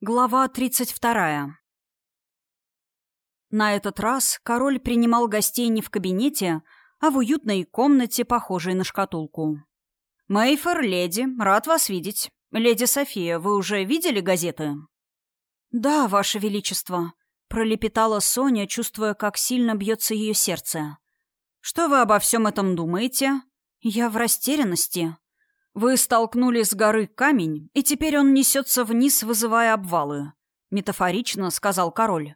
Глава 32. На этот раз король принимал гостей не в кабинете, а в уютной комнате, похожей на шкатулку. «Мейфор, леди, рад вас видеть. Леди София, вы уже видели газеты?» «Да, ваше величество», — пролепетала Соня, чувствуя, как сильно бьется ее сердце. «Что вы обо всем этом думаете?» «Я в растерянности», вы столкнули с горы камень, и теперь он несется вниз, вызывая обвалы. Метафорично сказал король.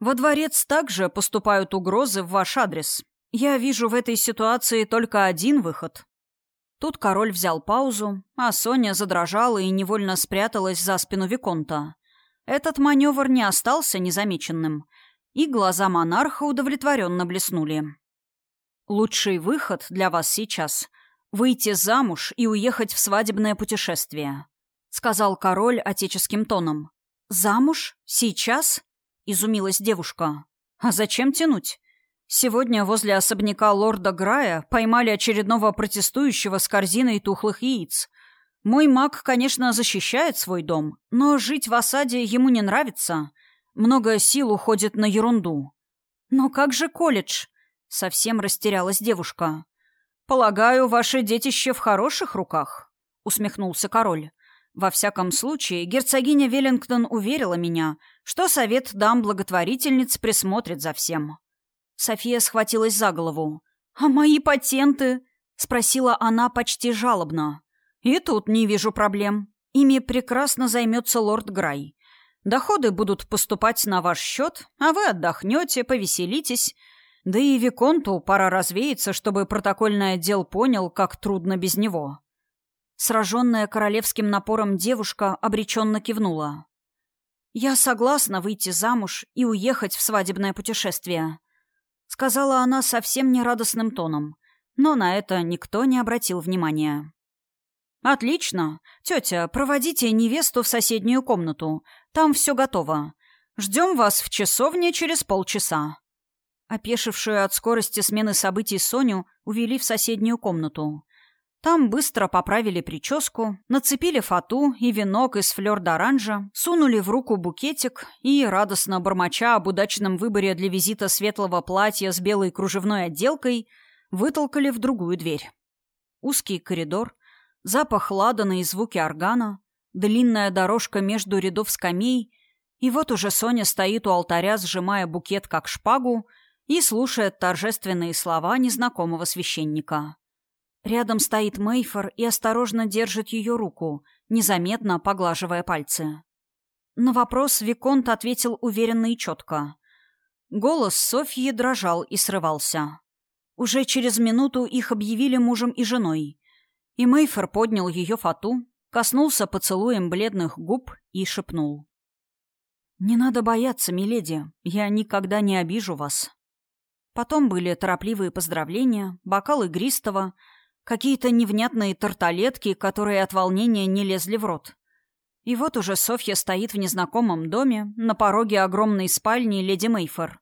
Во дворец также поступают угрозы в ваш адрес. Я вижу в этой ситуации только один выход. Тут король взял паузу, а Соня задрожала и невольно спряталась за спину Виконта. Этот маневр не остался незамеченным, и глаза монарха удовлетворенно блеснули. «Лучший выход для вас сейчас — выйти замуж и уехать в свадебное путешествие», — сказал король отеческим тоном. «Замуж? Сейчас?» — изумилась девушка. «А зачем тянуть? Сегодня возле особняка лорда Грая поймали очередного протестующего с корзиной тухлых яиц. Мой маг, конечно, защищает свой дом, но жить в осаде ему не нравится. Много сил уходит на ерунду». «Но как же колледж?» — совсем растерялась девушка. «Полагаю, ваше детище в хороших руках?» — усмехнулся король. «Во всяком случае, герцогиня Веллингтон уверила меня, что совет дам благотворительниц присмотрит за всем». София схватилась за голову. «А мои патенты?» — спросила она почти жалобно. «И тут не вижу проблем. Ими прекрасно займется лорд Грай. Доходы будут поступать на ваш счет, а вы отдохнете, повеселитесь» Да и Виконту пора развеяться, чтобы протокольный отдел понял, как трудно без него. Сраженная королевским напором девушка обреченно кивнула. «Я согласна выйти замуж и уехать в свадебное путешествие», — сказала она совсем нерадостным тоном, но на это никто не обратил внимания. «Отлично. Тетя, проводите невесту в соседнюю комнату. Там все готово. Ждем вас в часовне через полчаса». Опешившую от скорости смены событий Соню увели в соседнюю комнату. Там быстро поправили прическу, нацепили фату и венок из флёр-д'оранжа, сунули в руку букетик и, радостно бормоча об удачном выборе для визита светлого платья с белой кружевной отделкой, вытолкали в другую дверь. Узкий коридор, запах ладана и звуки органа, длинная дорожка между рядов скамей, и вот уже Соня стоит у алтаря, сжимая букет как шпагу, и слушает торжественные слова незнакомого священника. Рядом стоит Мейфор и осторожно держит ее руку, незаметно поглаживая пальцы. На вопрос Виконт ответил уверенно и четко. Голос Софьи дрожал и срывался. Уже через минуту их объявили мужем и женой. И Мейфор поднял ее фату, коснулся поцелуем бледных губ и шепнул. «Не надо бояться, миледи, я никогда не обижу вас». Потом были торопливые поздравления, бокалы игристого, какие-то невнятные тарталетки, которые от волнения не лезли в рот. И вот уже Софья стоит в незнакомом доме, на пороге огромной спальни леди Мейфор.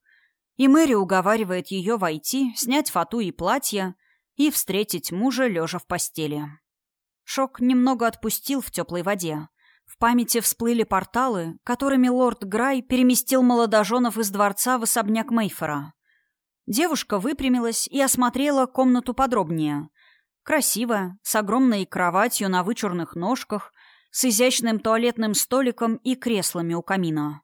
И Мэри уговаривает ее войти, снять фату и платье и встретить мужа, лежа в постели. Шок немного отпустил в теплой воде. В памяти всплыли порталы, которыми лорд Грай переместил молодоженов из дворца в особняк Мейфора. Девушка выпрямилась и осмотрела комнату подробнее. Красивая, с огромной кроватью на вычурных ножках, с изящным туалетным столиком и креслами у камина.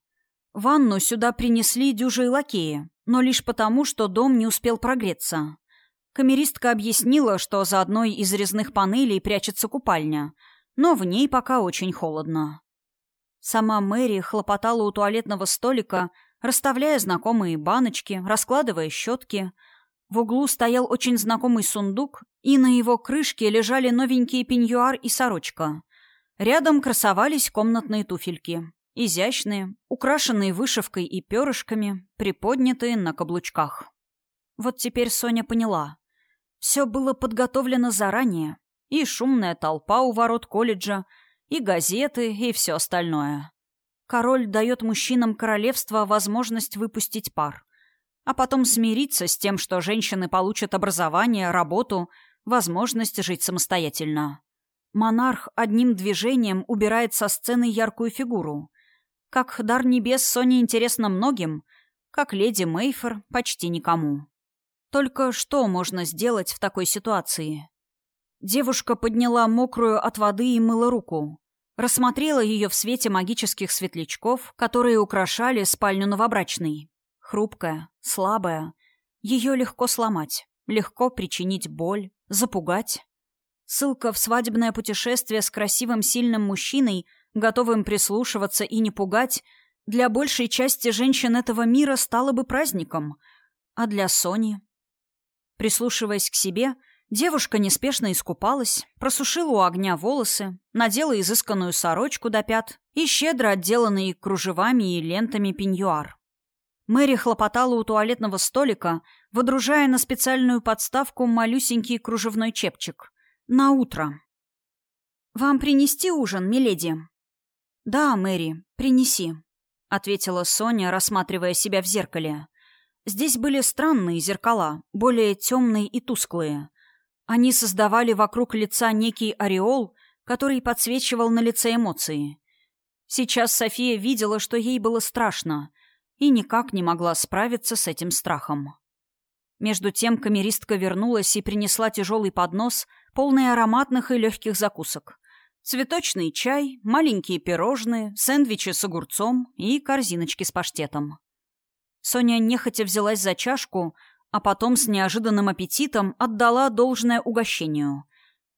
Ванну сюда принесли дюжие лакеи, но лишь потому, что дом не успел прогреться. Камеристка объяснила, что за одной из резных панелей прячется купальня, но в ней пока очень холодно. Сама Мэри хлопотала у туалетного столика, расставляя знакомые баночки, раскладывая щетки. В углу стоял очень знакомый сундук, и на его крышке лежали новенькие пеньюар и сорочка. Рядом красовались комнатные туфельки. Изящные, украшенные вышивкой и перышками, приподнятые на каблучках. Вот теперь Соня поняла. Все было подготовлено заранее. И шумная толпа у ворот колледжа, и газеты, и все остальное. Король дает мужчинам королевства возможность выпустить пар, а потом смириться с тем, что женщины получат образование, работу, возможность жить самостоятельно. Монарх одним движением убирает со сцены яркую фигуру. Как дар небес Соне интересно многим, как леди Мейфер почти никому. Только что можно сделать в такой ситуации? Девушка подняла мокрую от воды и мыла руку. Рассмотрела ее в свете магических светлячков, которые украшали спальню новобрачной. Хрупкая, слабая. Ее легко сломать, легко причинить боль, запугать. Ссылка в свадебное путешествие с красивым сильным мужчиной, готовым прислушиваться и не пугать, для большей части женщин этого мира стала бы праздником. А для Сони... Прислушиваясь к себе, девушка неспешно искупалась, просушила у огня волосы, надела изысканную сорочку до пят и щедро отделанный кружевами и лентами пеньюар. Мэри хлопотала у туалетного столика, водружая на специальную подставку малюсенький кружевной чепчик. На утро. «Вам принести ужин, миледи?» «Да, Мэри, принеси», — ответила Соня, рассматривая себя в зеркале. Здесь были странные зеркала, более темные и тусклые. Они создавали вокруг лица некий ореол, который подсвечивал на лице эмоции. Сейчас София видела, что ей было страшно, и никак не могла справиться с этим страхом. Между тем камеристка вернулась и принесла тяжелый поднос, полный ароматных и легких закусок. Цветочный чай, маленькие пирожные, сэндвичи с огурцом и корзиночки с паштетом. Соня нехотя взялась за чашку, а потом с неожиданным аппетитом отдала должное угощению.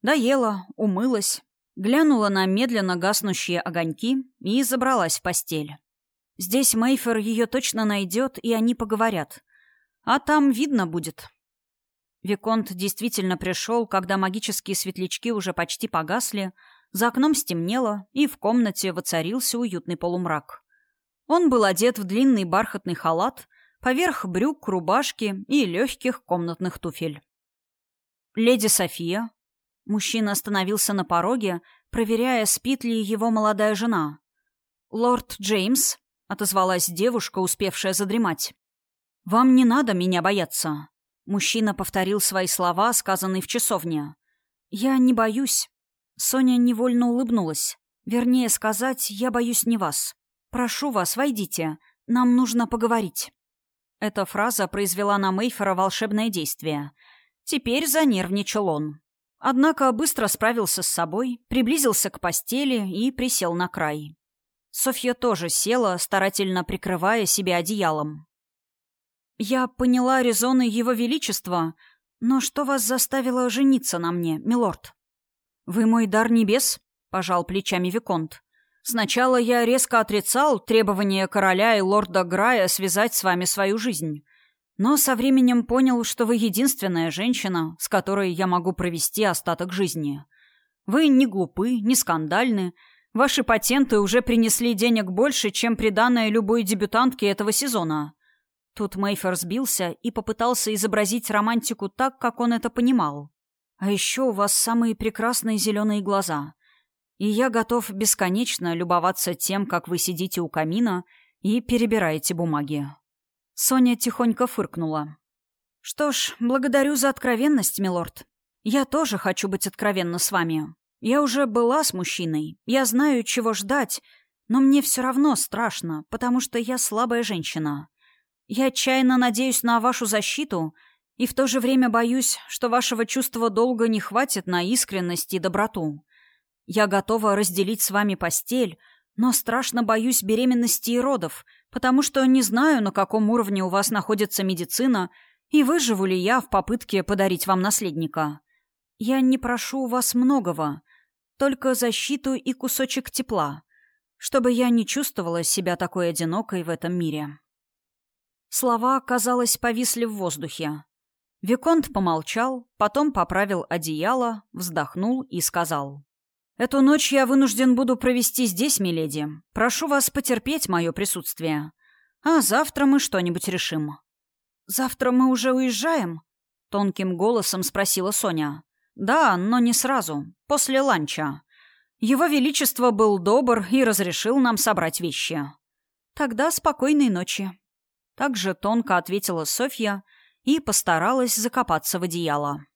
Доела, умылась, глянула на медленно гаснущие огоньки и забралась в постель. Здесь Мейфер ее точно найдет, и они поговорят. А там видно будет. Виконт действительно пришел, когда магические светлячки уже почти погасли, за окном стемнело, и в комнате воцарился уютный полумрак. Он был одет в длинный бархатный халат, поверх брюк, рубашки и легких комнатных туфель. «Леди София». Мужчина остановился на пороге, проверяя, спит ли его молодая жена. «Лорд Джеймс», — отозвалась девушка, успевшая задремать. «Вам не надо меня бояться». Мужчина повторил свои слова, сказанные в часовне. «Я не боюсь». Соня невольно улыбнулась. «Вернее сказать, я боюсь не вас. Прошу вас, войдите. Нам нужно поговорить». Эта фраза произвела на Мейфера волшебное действие. Теперь занервничал он. Однако быстро справился с собой, приблизился к постели и присел на край. Софья тоже села, старательно прикрывая себя одеялом. «Я поняла резоны Его Величества, но что вас заставило жениться на мне, милорд?» «Вы мой дар небес?» — пожал плечами Виконт. «Сначала я резко отрицал требование короля и лорда Грая связать с вами свою жизнь. Но со временем понял, что вы единственная женщина, с которой я могу провести остаток жизни. Вы не глупы, не скандальны. Ваши патенты уже принесли денег больше, чем приданное любой дебютантке этого сезона. Тут Мейфер сбился и попытался изобразить романтику так, как он это понимал. «А еще у вас самые прекрасные зеленые глаза. И я готов бесконечно любоваться тем, как вы сидите у камина и перебираете бумаги». Соня тихонько фыркнула. «Что ж, благодарю за откровенность, милорд. Я тоже хочу быть откровенна с вами. Я уже была с мужчиной, я знаю, чего ждать, но мне все равно страшно, потому что я слабая женщина. Я отчаянно надеюсь на вашу защиту и в то же время боюсь, что вашего чувства долга не хватит на искренность и доброту. Я готова разделить с вами постель, но страшно боюсь беременности и родов, потому что не знаю, на каком уровне у вас находится медицина и выживу ли я в попытке подарить вам наследника. Я не прошу у вас многого, только защиту и кусочек тепла, чтобы я не чувствовала себя такой одинокой в этом мире. Слова, казалось, повисли в воздухе. Виконт помолчал, потом поправил одеяло, вздохнул и сказал. «Эту ночь я вынужден буду провести здесь, миледи. Прошу вас потерпеть мое присутствие. А завтра мы что-нибудь решим». «Завтра мы уже уезжаем?» — тонким голосом спросила Соня. «Да, но не сразу. После ланча. Его Величество был добр и разрешил нам собрать вещи. Тогда спокойной ночи». Так же тонко ответила Софья и постаралась закопаться в одеяло.